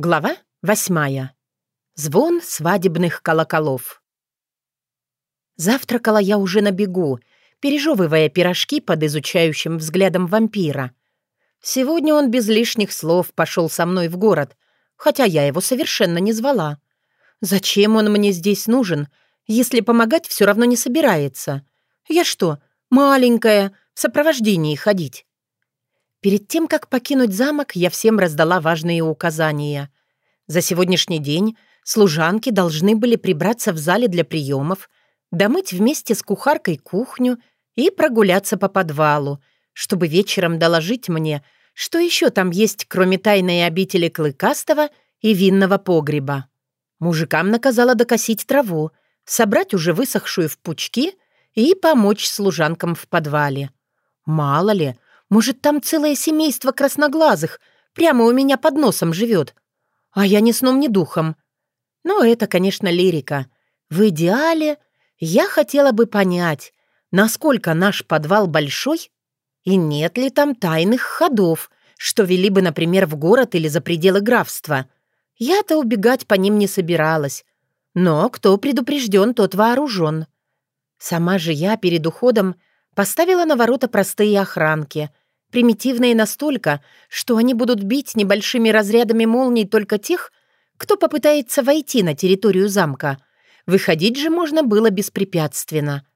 Глава восьмая. Звон свадебных колоколов. Завтракала я уже на бегу, пережевывая пирожки под изучающим взглядом вампира. Сегодня он без лишних слов пошел со мной в город, хотя я его совершенно не звала. Зачем он мне здесь нужен, если помогать все равно не собирается? Я что, маленькая, в сопровождении ходить? Перед тем, как покинуть замок, я всем раздала важные указания. За сегодняшний день служанки должны были прибраться в зале для приемов, домыть вместе с кухаркой кухню и прогуляться по подвалу, чтобы вечером доложить мне, что еще там есть, кроме тайной обители Клыкастого и винного погреба. Мужикам наказала докосить траву, собрать уже высохшую в пучки и помочь служанкам в подвале. Мало ли, может, там целое семейство красноглазых прямо у меня под носом живет. А я ни сном, ни духом. Но это, конечно, лирика. В идеале я хотела бы понять, насколько наш подвал большой и нет ли там тайных ходов, что вели бы, например, в город или за пределы графства. Я-то убегать по ним не собиралась. Но кто предупрежден, тот вооружен. Сама же я перед уходом поставила на ворота простые охранки, примитивные настолько, что они будут бить небольшими разрядами молний только тех, кто попытается войти на территорию замка. Выходить же можно было беспрепятственно.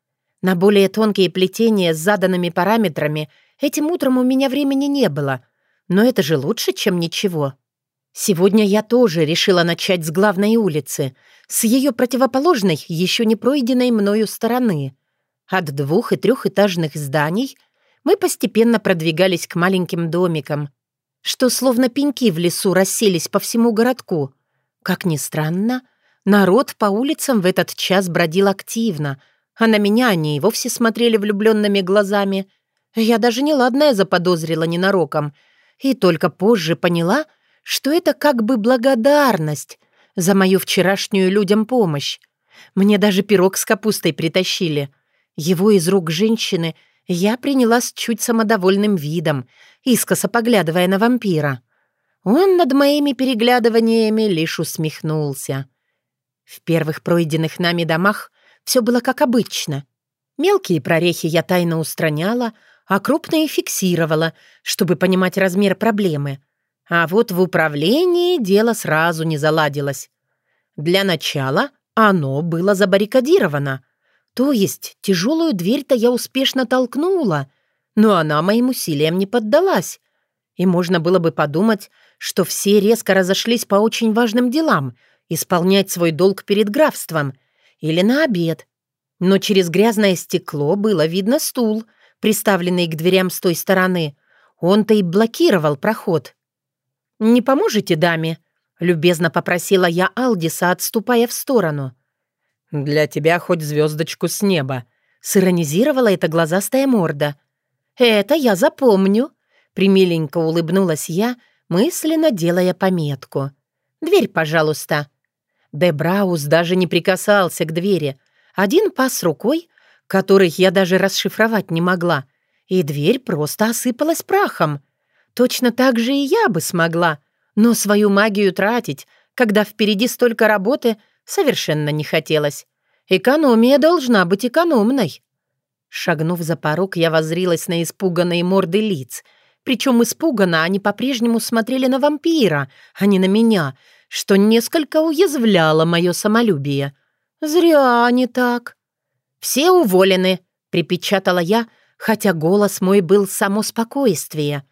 На более тонкие плетения с заданными параметрами этим утром у меня времени не было, но это же лучше, чем ничего. Сегодня я тоже решила начать с главной улицы, с ее противоположной, еще не пройденной мною стороны. От двух- и трехэтажных зданий — мы постепенно продвигались к маленьким домикам, что словно пеньки в лесу расселись по всему городку. Как ни странно, народ по улицам в этот час бродил активно, а на меня они и вовсе смотрели влюбленными глазами. Я даже неладное заподозрила ненароком, и только позже поняла, что это как бы благодарность за мою вчерашнюю людям помощь. Мне даже пирог с капустой притащили. Его из рук женщины — я принялась чуть самодовольным видом, искоса поглядывая на вампира. Он над моими переглядываниями лишь усмехнулся. В первых пройденных нами домах все было как обычно. Мелкие прорехи я тайно устраняла, а крупные фиксировала, чтобы понимать размер проблемы. А вот в управлении дело сразу не заладилось. Для начала оно было забаррикадировано — то есть тяжелую дверь-то я успешно толкнула, но она моим усилиям не поддалась. И можно было бы подумать, что все резко разошлись по очень важным делам, исполнять свой долг перед графством или на обед. Но через грязное стекло было видно стул, приставленный к дверям с той стороны. Он-то и блокировал проход. «Не поможете даме?» — любезно попросила я Алдиса, отступая в сторону — «Для тебя хоть звездочку с неба», — сиронизировала эта глазастая морда. «Это я запомню», — примиленько улыбнулась я, мысленно делая пометку. «Дверь, пожалуйста». Дебраус даже не прикасался к двери. Один пас рукой, который я даже расшифровать не могла, и дверь просто осыпалась прахом. Точно так же и я бы смогла, но свою магию тратить, когда впереди столько работы — совершенно не хотелось. Экономия должна быть экономной. Шагнув за порог, я возрилась на испуганные морды лиц. Причем испуганно они по-прежнему смотрели на вампира, а не на меня, что несколько уязвляло мое самолюбие. Зря они так. «Все уволены», — припечатала я, хотя голос мой был само спокойствие.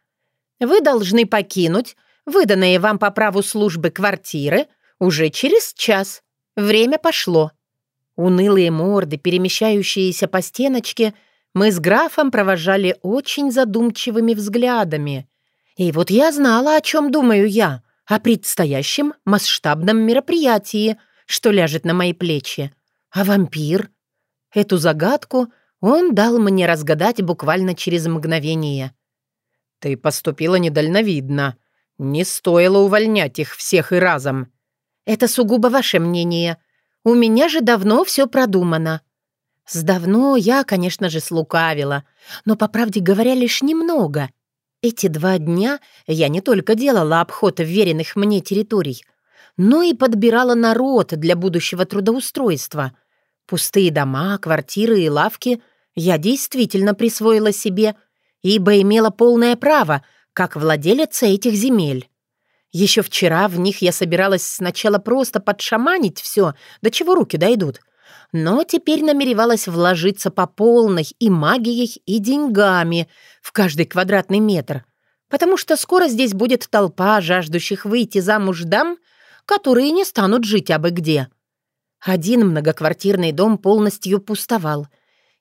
«Вы должны покинуть выданные вам по праву службы квартиры уже через час. Время пошло. Унылые морды, перемещающиеся по стеночке, мы с графом провожали очень задумчивыми взглядами. И вот я знала, о чем думаю я, о предстоящем масштабном мероприятии, что ляжет на мои плечи. А вампир? Эту загадку он дал мне разгадать буквально через мгновение. «Ты поступила недальновидно. Не стоило увольнять их всех и разом», это сугубо ваше мнение. У меня же давно все продумано». С давно я, конечно же, слукавила, но, по правде говоря, лишь немного. Эти два дня я не только делала обход веренных мне территорий, но и подбирала народ для будущего трудоустройства. Пустые дома, квартиры и лавки я действительно присвоила себе, ибо имела полное право, как владелица этих земель. Еще вчера в них я собиралась сначала просто подшаманить все, до чего руки дойдут, но теперь намеревалась вложиться по полной и магией, и деньгами в каждый квадратный метр, потому что скоро здесь будет толпа жаждущих выйти замуж дам, которые не станут жить абы где. Один многоквартирный дом полностью пустовал,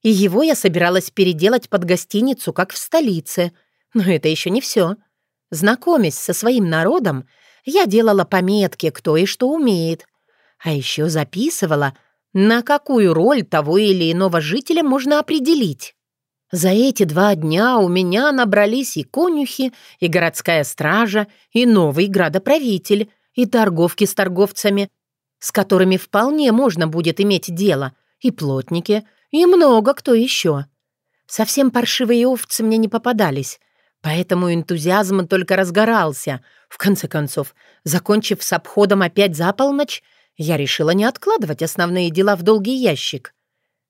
и его я собиралась переделать под гостиницу, как в столице. Но это еще не все. Знакомясь со своим народом, я делала пометки, кто и что умеет. А еще записывала, на какую роль того или иного жителя можно определить. За эти два дня у меня набрались и конюхи, и городская стража, и новый градоправитель, и торговки с торговцами, с которыми вполне можно будет иметь дело, и плотники, и много кто еще. Совсем паршивые овцы мне не попадались, поэтому энтузиазм только разгорался. В конце концов, закончив с обходом опять за полночь, я решила не откладывать основные дела в долгий ящик.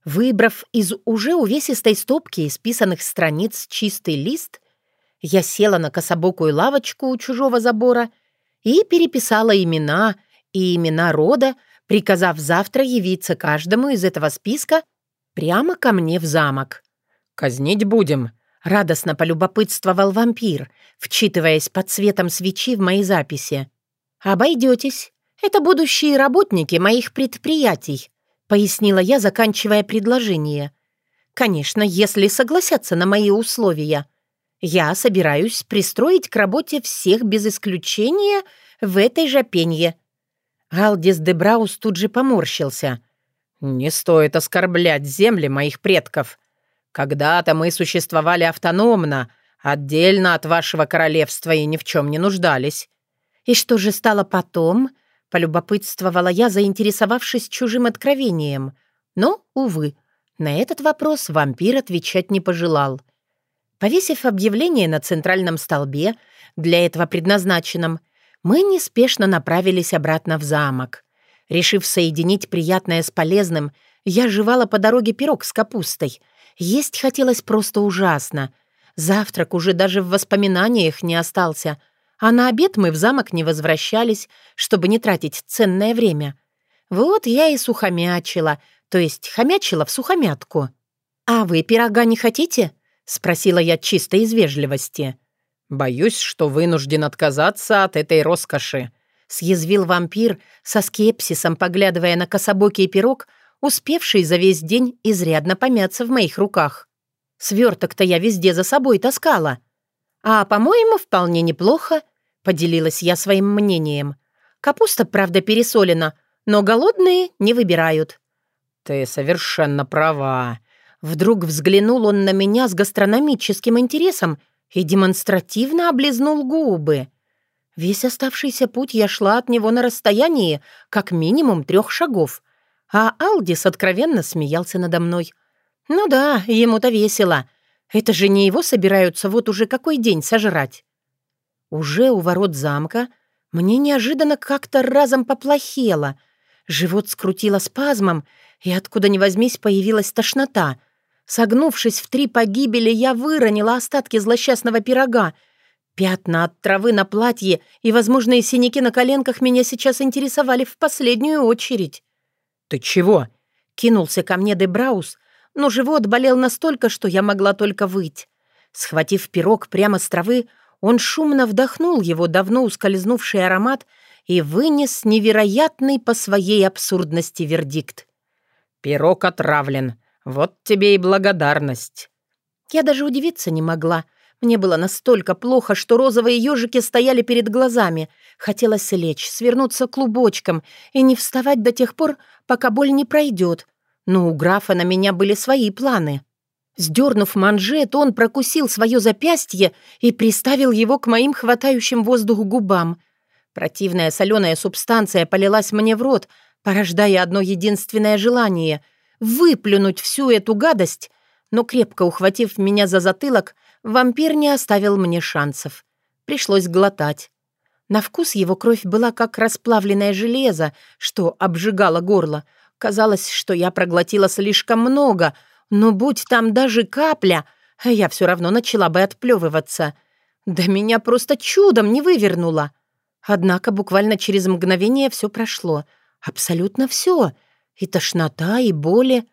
Выбрав из уже увесистой стопки исписанных страниц чистый лист, я села на кособокую лавочку у чужого забора и переписала имена и имена рода, приказав завтра явиться каждому из этого списка прямо ко мне в замок. «Казнить будем», — радостно полюбопытствовал вампир, вчитываясь под цветом свечи в мои записи. «Обойдетесь. Это будущие работники моих предприятий», — пояснила я, заканчивая предложение. «Конечно, если согласятся на мои условия». Я собираюсь пристроить к работе всех без исключения в этой же пенье». Алдис де Браус тут же поморщился. «Не стоит оскорблять земли моих предков. Когда-то мы существовали автономно, отдельно от вашего королевства и ни в чем не нуждались». «И что же стало потом?» — полюбопытствовала я, заинтересовавшись чужим откровением. Но, увы, на этот вопрос вампир отвечать не пожелал. Повесив объявление на центральном столбе, для этого предназначенном, мы неспешно направились обратно в замок. Решив соединить приятное с полезным, я жевала по дороге пирог с капустой. Есть хотелось просто ужасно. Завтрак уже даже в воспоминаниях не остался, а на обед мы в замок не возвращались, чтобы не тратить ценное время. Вот я и сухомячила, то есть хомячила в сухомятку. «А вы пирога не хотите?» — спросила я чисто из вежливости. «Боюсь, что вынужден отказаться от этой роскоши», — съязвил вампир, со скепсисом поглядывая на кособокий пирог, успевший за весь день изрядно помяться в моих руках. Сверток-то я везде за собой таскала. «А, по-моему, вполне неплохо», — поделилась я своим мнением. «Капуста, правда, пересолена, но голодные не выбирают». «Ты совершенно права», Вдруг взглянул он на меня с гастрономическим интересом и демонстративно облизнул губы. Весь оставшийся путь я шла от него на расстоянии как минимум трех шагов, а Алдис откровенно смеялся надо мной. «Ну да, ему-то весело. Это же не его собираются вот уже какой день сожрать». Уже у ворот замка мне неожиданно как-то разом поплохело. Живот скрутило спазмом, и откуда ни возьмись появилась тошнота — Согнувшись в три погибели, я выронила остатки злосчастного пирога. Пятна от травы на платье и возможные синяки на коленках меня сейчас интересовали в последнюю очередь. «Ты чего?» — кинулся ко мне Дебраус, но живот болел настолько, что я могла только выть. Схватив пирог прямо с травы, он шумно вдохнул его давно ускользнувший аромат и вынес невероятный по своей абсурдности вердикт. «Пирог отравлен. Вот тебе и благодарность». Я даже удивиться не могла. Мне было настолько плохо, что розовые ежики стояли перед глазами. Хотелось лечь, свернуться клубочком и не вставать до тех пор, пока боль не пройдет. Но у графа на меня были свои планы. Сдернув манжет, он прокусил свое запястье и приставил его к моим хватающим воздух губам. Противная соленая субстанция полилась мне в рот, порождая одно единственное желание — выплюнуть всю эту гадость, но крепко ухватив меня за затылок, вампир не оставил мне шансов. Пришлось глотать. На вкус его кровь была как расплавленное железо, что обжигало горло. Казалось, что я проглотила слишком много, но будь там даже капля, я все равно начала бы отплевываться. Да меня просто чудом не вывернуло. Однако буквально через мгновение все прошло. Абсолютно все. И тошнота, и боли.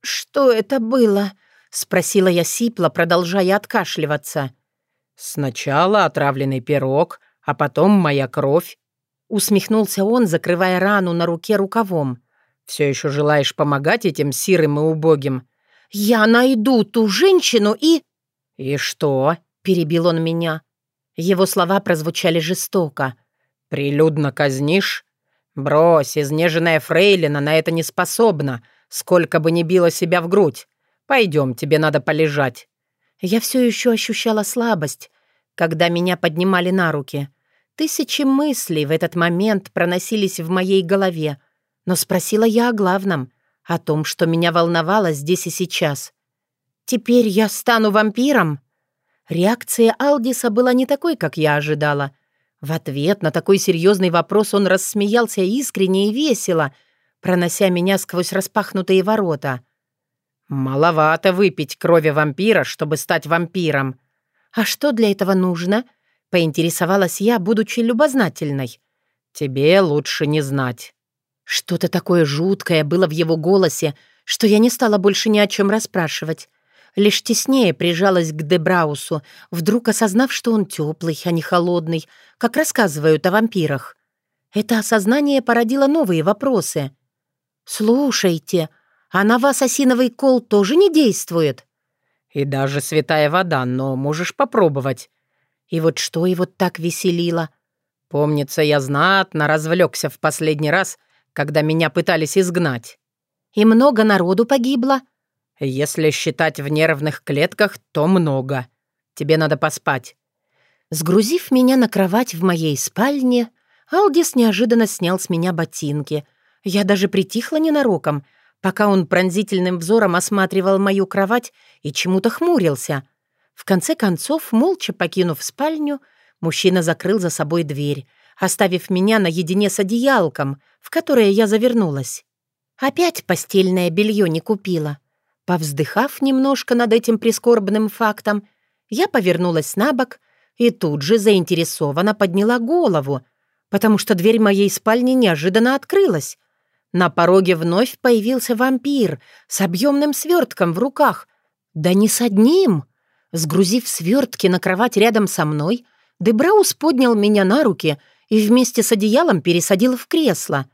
«Что это было?» — спросила я сипло, продолжая откашливаться. «Сначала отравленный пирог, а потом моя кровь», — усмехнулся он, закрывая рану на руке рукавом. «Все еще желаешь помогать этим сирым и убогим?» «Я найду ту женщину и...» «И что?» — перебил он меня. Его слова прозвучали жестоко. «Прилюдно казнишь? Брось, изнеженная фрейлина на это не способна, сколько бы ни била себя в грудь. Пойдем, тебе надо полежать». Я все еще ощущала слабость, когда меня поднимали на руки. Тысячи мыслей в этот момент проносились в моей голове, но спросила я о главном, о том, что меня волновало здесь и сейчас. «Теперь я стану вампиром?» Реакция Алдиса была не такой, как я ожидала — в ответ на такой серьезный вопрос он рассмеялся искренне и весело, пронося меня сквозь распахнутые ворота. «Маловато выпить крови вампира, чтобы стать вампиром». «А что для этого нужно?» — поинтересовалась я, будучи любознательной. «Тебе лучше не знать». Что-то такое жуткое было в его голосе, что я не стала больше ни о чем расспрашивать лишь теснее прижалась к Дебраусу, вдруг осознав, что он теплый, а не холодный, как рассказывают о вампирах. Это осознание породило новые вопросы. «Слушайте, а на вас осиновый кол тоже не действует?» «И даже святая вода, но можешь попробовать». И вот что его так веселило? Помнится, я знатно развлекся в последний раз, когда меня пытались изгнать. И много народу погибло? «Если считать в нервных клетках, то много. Тебе надо поспать». Сгрузив меня на кровать в моей спальне, Алдис неожиданно снял с меня ботинки. Я даже притихла ненароком, пока он пронзительным взором осматривал мою кровать и чему-то хмурился. В конце концов, молча покинув спальню, мужчина закрыл за собой дверь, оставив меня наедине с одеялком, в которое я завернулась. Опять постельное белье не купила. Повздыхав немножко над этим прискорбным фактом, я повернулась на бок и тут же заинтересованно подняла голову, потому что дверь моей спальни неожиданно открылась. На пороге вновь появился вампир с объемным свертком в руках. Да не с одним. Сгрузив свертки на кровать рядом со мной, Дебраус поднял меня на руки и вместе с одеялом пересадил в кресло.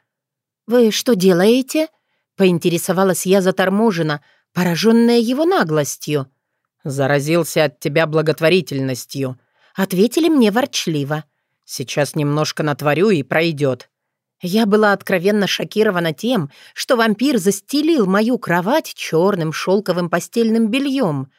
«Вы что делаете?» — поинтересовалась я заторможенно — пораженная его наглостью. «Заразился от тебя благотворительностью», — ответили мне ворчливо. «Сейчас немножко натворю и пройдет». Я была откровенно шокирована тем, что вампир застелил мою кровать черным шелковым постельным бельем.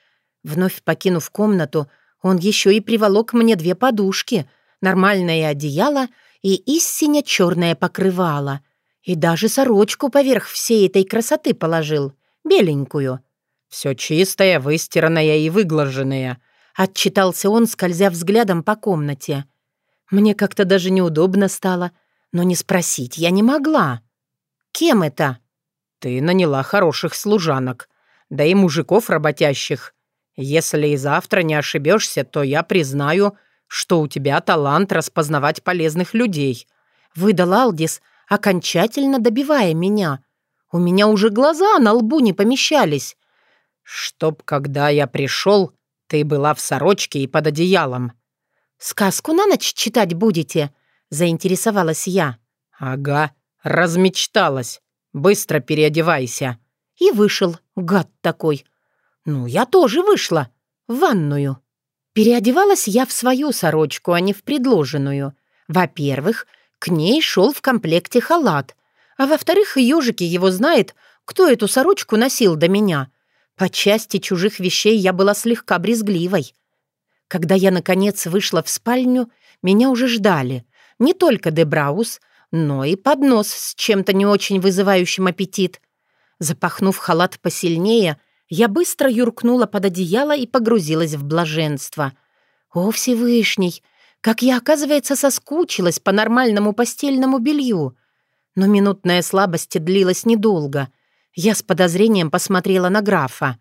Вновь покинув комнату, он еще и приволок мне две подушки, нормальное одеяло и истинно черное покрывало, и даже сорочку поверх всей этой красоты положил беленькую». «Все чистое, выстиранное и выглаженное», — отчитался он, скользя взглядом по комнате. Мне как-то даже неудобно стало, но не спросить я не могла. «Кем это?» «Ты наняла хороших служанок, да и мужиков работящих. Если и завтра не ошибешься, то я признаю, что у тебя талант распознавать полезных людей», — выдал Алдис, окончательно добивая меня — у меня уже глаза на лбу не помещались. Чтоб, когда я пришел, ты была в сорочке и под одеялом. «Сказку на ночь читать будете?» — заинтересовалась я. «Ага, размечталась. Быстро переодевайся». И вышел, гад такой. Ну, я тоже вышла. В ванную. Переодевалась я в свою сорочку, а не в предложенную. Во-первых, к ней шел в комплекте халат, а во-вторых, ежики его знает, кто эту сорочку носил до меня. По части чужих вещей я была слегка брезгливой. Когда я, наконец, вышла в спальню, меня уже ждали. Не только Дебраус, но и поднос с чем-то не очень вызывающим аппетит. Запахнув халат посильнее, Я быстро юркнула под одеяло и погрузилась в блаженство. О, Всевышний! Как я, оказывается, соскучилась по нормальному постельному белью. Но минутная слабость длилась недолго. Я с подозрением посмотрела на графа.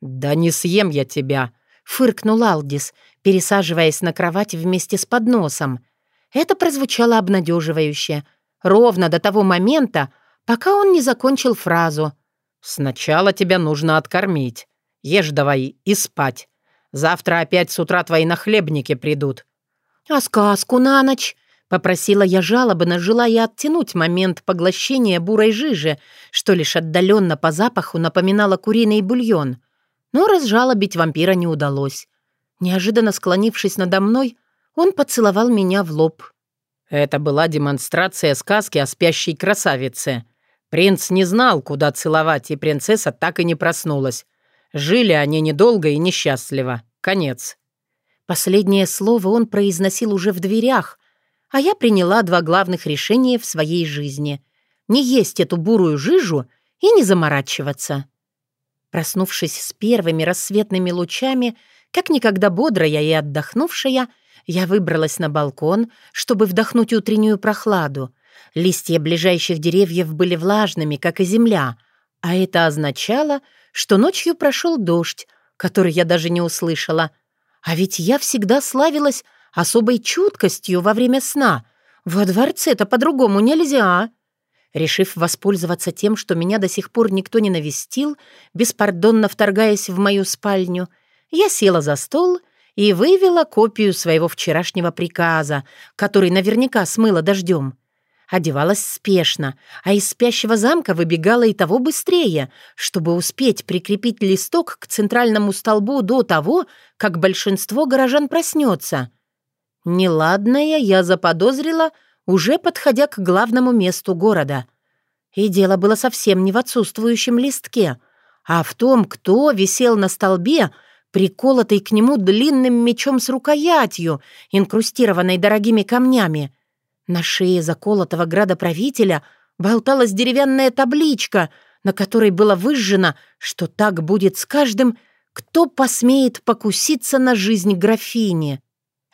«Да не съем я тебя!» — фыркнул Алдис, пересаживаясь на кровать вместе с подносом. Это прозвучало обнадеживающе. Ровно до того момента, пока он не закончил фразу. «Сначала тебя нужно откормить. Ешь давай и спать. Завтра опять с утра твои нахлебники придут». «А сказку на ночь?» — попросила я жалобно, желая оттянуть момент поглощения бурой жижи, что лишь отдаленно по запаху напоминало куриный бульон. Но разжалобить вампира не удалось. Неожиданно склонившись надо мной, он поцеловал меня в лоб. Это была демонстрация сказки о спящей красавице. Принц не знал, куда целовать, и принцесса так и не проснулась. Жили они недолго и несчастливо. Конец. Последнее слово он произносил уже в дверях, а я приняла два главных решения в своей жизни. Не есть эту бурую жижу и не заморачиваться. Проснувшись с первыми рассветными лучами, как никогда бодрая и отдохнувшая, я выбралась на балкон, чтобы вдохнуть утреннюю прохладу. Листья ближайших деревьев были влажными, как и земля, а это означало, что ночью прошел дождь, который я даже не услышала. А ведь я всегда славилась особой чуткостью во время сна. Во дворце-то по-другому нельзя. Решив воспользоваться тем, что меня до сих пор никто не навестил, беспардонно вторгаясь в мою спальню, я села за стол и вывела копию своего вчерашнего приказа, который наверняка смыло дождем. Одевалась спешно, а из спящего замка выбегала и того быстрее, чтобы успеть прикрепить листок к центральному столбу до того, как большинство горожан проснется. Неладное я заподозрила, уже подходя к главному месту города. И дело было совсем не в отсутствующем листке, а в том, кто висел на столбе, приколотый к нему длинным мечом с рукоятью, инкрустированной дорогими камнями. На шее заколотого градоправителя болталась деревянная табличка, на которой было выжжено, что так будет с каждым, кто посмеет покуситься на жизнь графини.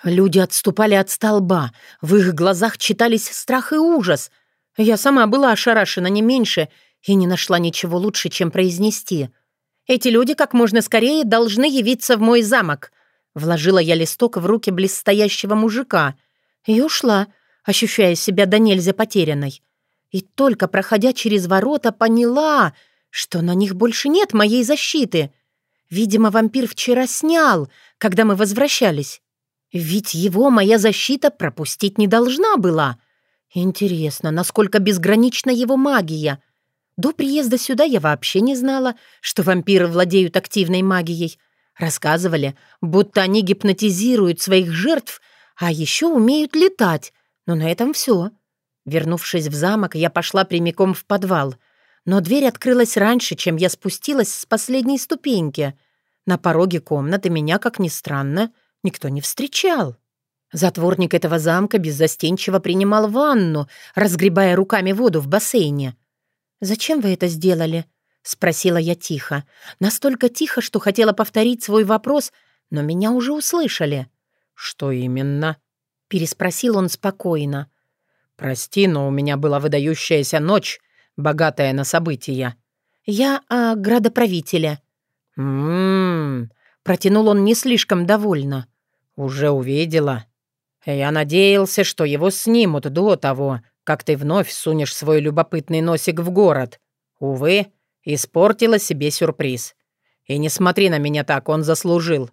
Люди отступали от столба, в их глазах читались страх и ужас. Я сама была ошарашена не меньше и не нашла ничего лучше, чем произнести — эти люди как можно скорее должны явиться в мой замок». Вложила я листок в руки близстоящего мужика и ушла, ощущая себя до нельзя потерянной. И только проходя через ворота, поняла, что на них больше нет моей защиты. Видимо, вампир вчера снял, когда мы возвращались. Ведь его моя защита пропустить не должна была. Интересно, насколько безгранична его магия — до приезда сюда я вообще не знала, что вампиры владеют активной магией. Рассказывали, будто они гипнотизируют своих жертв, а еще умеют летать. Но на этом все. Вернувшись в замок, я пошла прямиком в подвал. Но дверь открылась раньше, чем я спустилась с последней ступеньки. На пороге комнаты меня, как ни странно, никто не встречал. Затворник этого замка беззастенчиво принимал ванну, разгребая руками воду в бассейне. «Зачем вы это сделали?» — спросила я тихо. Настолько тихо, что хотела повторить свой вопрос, но меня уже услышали. «Что именно?» — переспросил он спокойно. «Прости, но у меня была выдающаяся ночь, богатая на события». «Я о градоправителе». «М-м-м», протянул он не слишком довольно. «Уже увидела. Я надеялся, что его снимут до того, как ты вновь сунешь свой любопытный носик в город. Увы, испортила себе сюрприз. И не смотри на меня так, он заслужил.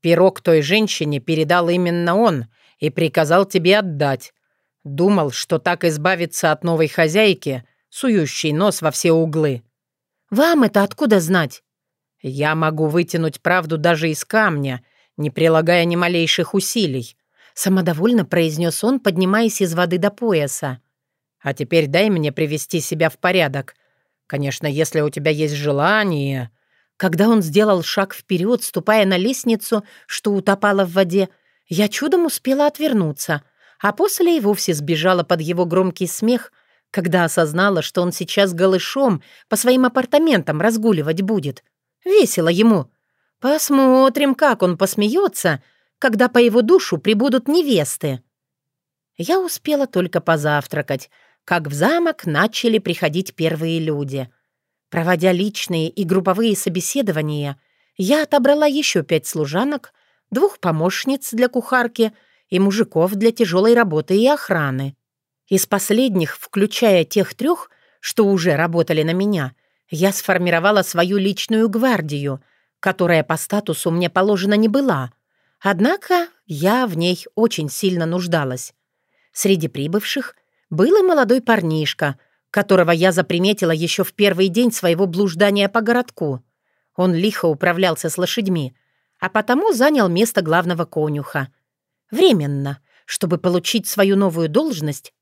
Пирог той женщине передал именно он и приказал тебе отдать. Думал, что так избавиться от новой хозяйки, сующей нос во все углы. «Вам это откуда знать?» «Я могу вытянуть правду даже из камня, не прилагая ни малейших усилий», самодовольно произнес он, поднимаясь из воды до пояса. А теперь дай мне привести себя в порядок. Конечно, если у тебя есть желание...» Когда он сделал шаг вперед, ступая на лестницу, что утопала в воде, я чудом успела отвернуться, а после и вовсе сбежала под его громкий смех, когда осознала, что он сейчас голышом по своим апартаментам разгуливать будет. Весело ему. Посмотрим, как он посмеется, когда по его душу прибудут невесты. Я успела только позавтракать, как в замок начали приходить первые люди. Проводя личные и групповые собеседования, я отобрала еще пять служанок, двух помощниц для кухарки и мужиков для тяжелой работы и охраны. Из последних, включая тех трех, что уже работали на меня, я сформировала свою личную гвардию, которая по статусу мне положена не была. Однако я в ней очень сильно нуждалась. Среди прибывших был и молодой парнишка, которого я заприметила еще в первый день своего блуждания по городку. Он лихо управлялся с лошадьми, а потому занял место главного конюха. Временно, чтобы получить свою новую должность,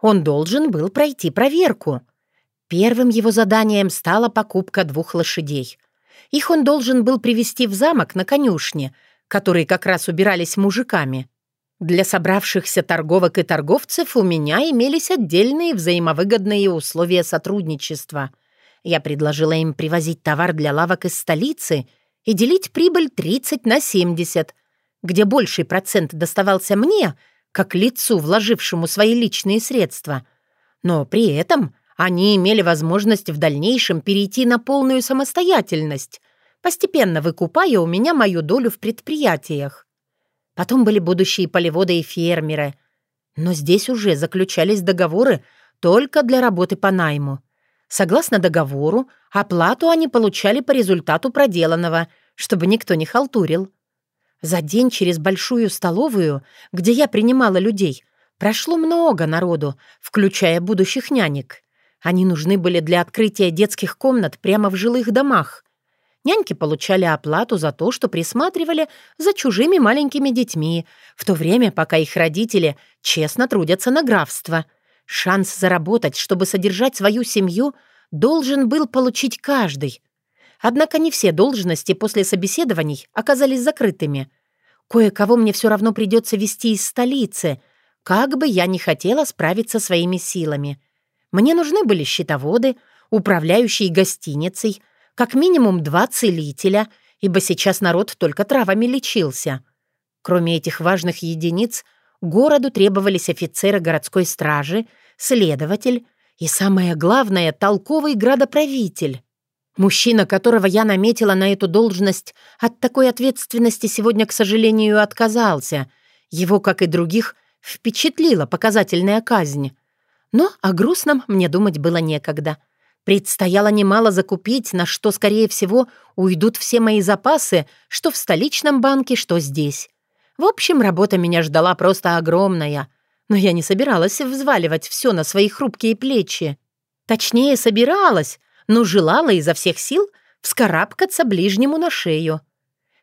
он должен был пройти проверку. Первым его заданием стала покупка двух лошадей. Их он должен был привести в замок на конюшне, которые как раз убирались мужиками. Для собравшихся торговок и торговцев у меня имелись отдельные взаимовыгодные условия сотрудничества. Я предложила им привозить товар для лавок из столицы и делить прибыль 30 на 70, где больший процент доставался мне, как лицу, вложившему свои личные средства. Но при этом они имели возможность в дальнейшем перейти на полную самостоятельность, постепенно выкупая у меня мою долю в предприятиях. Потом были будущие полеводы и фермеры. Но здесь уже заключались договоры только для работы по найму. Согласно договору, оплату они получали по результату проделанного, чтобы никто не халтурил. За день через большую столовую, где я принимала людей, прошло много народу, включая будущих нянек. Они нужны были для открытия детских комнат прямо в жилых домах. Няньки получали оплату за то, что присматривали за чужими маленькими детьми, в то время, пока их родители честно трудятся на графство. Шанс заработать, чтобы содержать свою семью, должен был получить каждый. Однако не все должности после собеседований оказались закрытыми. Кое-кого мне все равно придется вести из столицы, как бы я ни хотела справиться своими силами. Мне нужны были счетоводы, управляющие гостиницей — как минимум два целителя, ибо сейчас народ только травами лечился. Кроме этих важных единиц, городу требовались офицеры городской стражи, следователь и, самое главное, толковый градоправитель. Мужчина, которого я наметила на эту должность, от такой ответственности сегодня, к сожалению, отказался. Его, как и других, впечатлила показательная казнь. Но о грустном мне думать было некогда — Предстояло немало закупить, на что, скорее всего, уйдут все мои запасы, что в столичном банке, что здесь. В общем, работа меня ждала просто огромная. Но я не собиралась взваливать все на свои хрупкие плечи. Точнее, собиралась, но желала изо всех сил вскарабкаться ближнему на шею.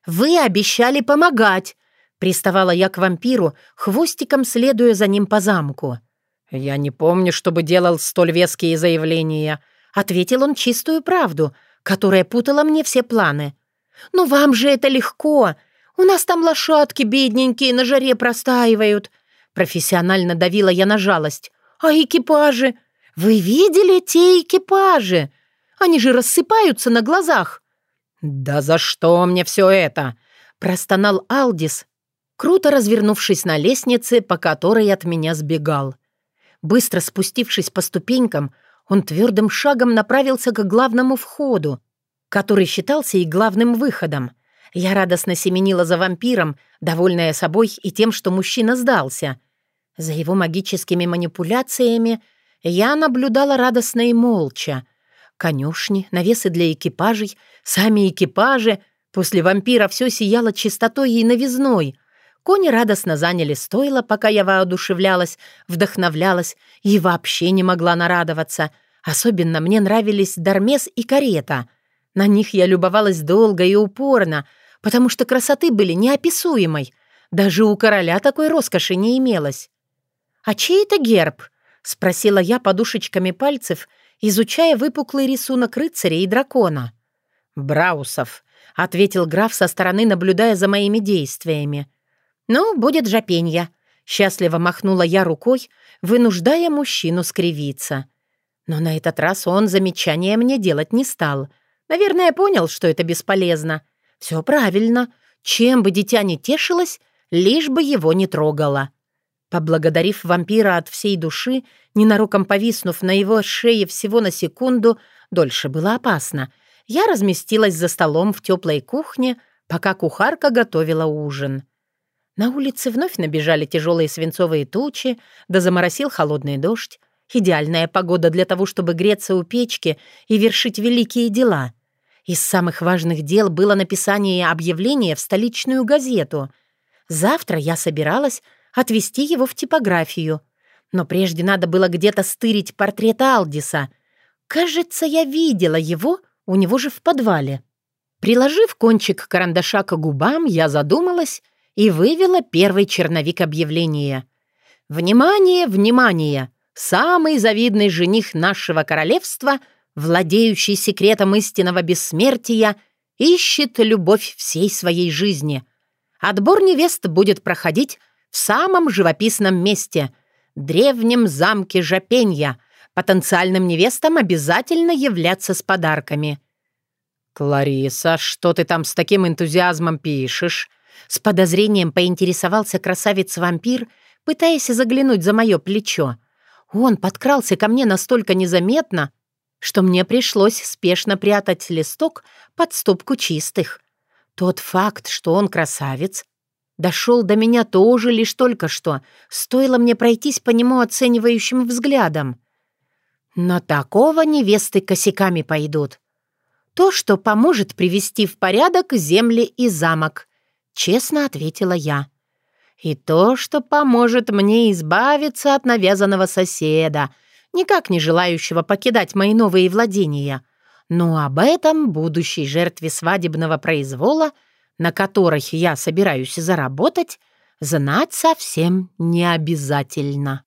«Вы обещали помогать!» — приставала я к вампиру, хвостиком следуя за ним по замку. «Я не помню, чтобы делал столь веские заявления», Ответил он чистую правду, которая путала мне все планы. «Ну вам же это легко. У нас там лошадки бедненькие на жаре простаивают». Профессионально давила я на жалость. «А экипажи? Вы видели те экипажи? Они же рассыпаются на глазах». «Да за что мне все это?» Простонал Алдис, круто развернувшись на лестнице, по которой от меня сбегал. Быстро спустившись по ступенькам, он твердым шагом направился к главному входу, который считался и главным выходом. Я радостно семенила за вампиром, довольная собой и тем, что мужчина сдался. За его магическими манипуляциями я наблюдала радостно и молча. Конюшни, навесы для экипажей, сами экипажи. После вампира все сияло чистотой и новизной — Кони радостно заняли стойло, пока я воодушевлялась, вдохновлялась и вообще не могла нарадоваться. Особенно мне нравились Дармес и Карета. На них я любовалась долго и упорно, потому что красоты были неописуемой. Даже у короля такой роскоши не имелось. «А чей это герб?» — спросила я подушечками пальцев, изучая выпуклый рисунок рыцаря и дракона. «Браусов», — ответил граф со стороны, наблюдая за моими действиями. «Ну, будет жопенья», — счастливо махнула я рукой, вынуждая мужчину скривиться. Но на этот раз он замечания мне делать не стал. Наверное, понял, что это бесполезно. Все правильно. Чем бы дитя не тешилось, лишь бы его не трогало. Поблагодарив вампира от всей души, ненароком повиснув на его шее всего на секунду, дольше было опасно, я разместилась за столом в теплой кухне, пока кухарка готовила ужин. На улице вновь набежали тяжелые свинцовые тучи, да заморосил холодный дождь. Идеальная погода для того, чтобы греться у печки и вершить великие дела. Из самых важных дел было написание объявления в столичную газету. Завтра я собиралась отвезти его в типографию. Но прежде надо было где-то стырить портрет Алдиса. Кажется, я видела его у него же в подвале. Приложив кончик карандаша к губам, я задумалась и вывела первый черновик объявления. «Внимание, внимание! Самый завидный жених нашего королевства, владеющий секретом истинного бессмертия, ищет любовь всей своей жизни. Отбор невест будет проходить в самом живописном месте — древнем замке Жапенья. Потенциальным невестам обязательно являться с подарками». «Клариса, что ты там с таким энтузиазмом пишешь?» С подозрением поинтересовался красавец-вампир, пытаясь заглянуть за мое плечо. Он подкрался ко мне настолько незаметно, что мне пришлось спешно прятать листок под стопку чистых. Тот факт, что он красавец, дошел до меня тоже лишь только что, стоило мне пройтись по нему оценивающим взглядом. Но такого невесты косяками пойдут. То, что поможет привести в порядок земли и замок, честно ответила я. И то, что поможет мне избавиться от навязанного соседа, никак не желающего покидать мои новые владения. Но об этом будущей жертве свадебного произвола, на которых я собираюсь заработать, знать совсем не обязательно.